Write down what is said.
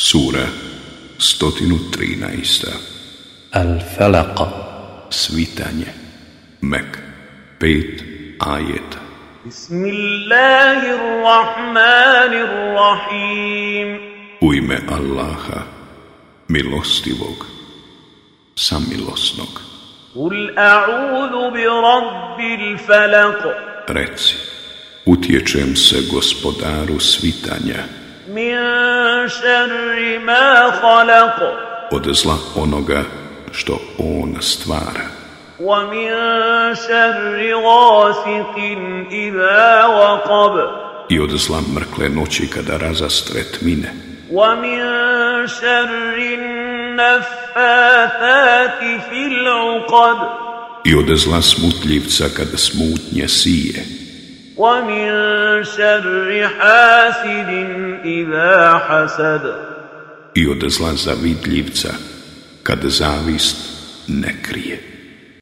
Sura 113. Al-Falaq. Svitanje. Mek. Pet ajeta. Bismillahirrahmanirrahim. U ime Allaha Milostivog Samilosnog. Kul a'udhu bi rabbil falaq. Reci Utječem se gospodaru svitanja. Min Od zla onoga što on stvara. min waqab I od zla mrkle noći kada razastre tmine. Wa min fil I od zla smutljivca kada smutnje sije ومن شر حاسد إذا حسد I od zla zavidljivca kada zavist ne krije